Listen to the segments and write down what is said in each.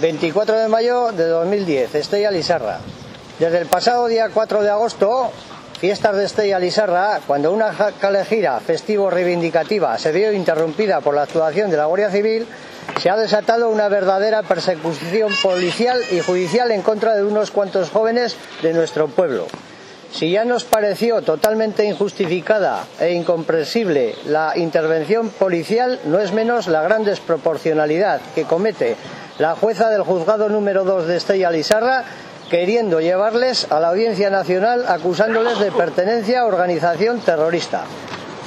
24 de mayo de 2010, Estella Lizarra. Desde el pasado día 4 de agosto, fiestas de Estella Lizarra, cuando una calejira festivo reivindicativa se vio interrumpida por la actuación de la Guardia Civil, se ha desatado una verdadera persecución policial y judicial en contra de unos cuantos jóvenes de nuestro pueblo. Si ya nos pareció totalmente injustificada e incomprensible la intervención policial, no es menos la gran desproporcionalidad que comete la jueza del juzgado número 2 de Estella Lizarra queriendo llevarles a la Audiencia Nacional acusándoles de pertenencia a organización terrorista.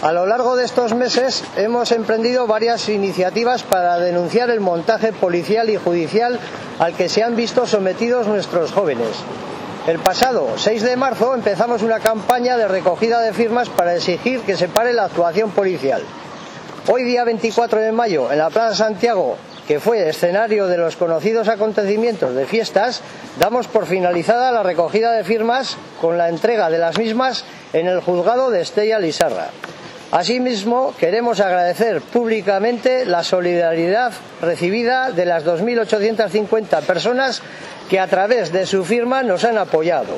A lo largo de estos meses hemos emprendido varias iniciativas para denunciar el montaje policial y judicial al que se han visto sometidos nuestros jóvenes. El pasado 6 de marzo empezamos una campaña de recogida de firmas para exigir que se pare la actuación policial. Hoy día 24 de mayo, en la Plaza Santiago, que fue escenario de los conocidos acontecimientos de fiestas, damos por finalizada la recogida de firmas con la entrega de las mismas en el juzgado de Estella Lizarra. Asimismo, queremos agradecer públicamente la solidaridad recibida de las 2.850 personas que a través de su firma nos han apoyado.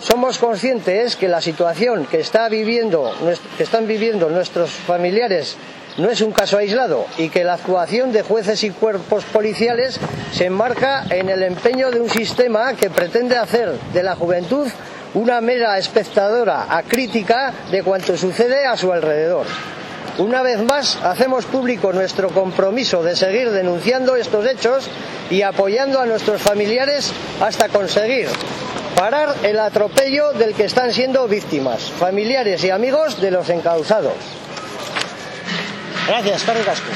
Somos conscientes que la situación que, está viviendo, que están viviendo nuestros familiares no es un caso aislado y que la actuación de jueces y cuerpos policiales se enmarca en el empeño de un sistema que pretende hacer de la juventud una mera espectadora acrítica de cuanto sucede a su alrededor. Una vez más, hacemos público nuestro compromiso de seguir denunciando estos hechos y apoyando a nuestros familiares hasta conseguir parar el atropello del que están siendo víctimas, familiares y amigos de los encausados. Gracias, Carlos Casco.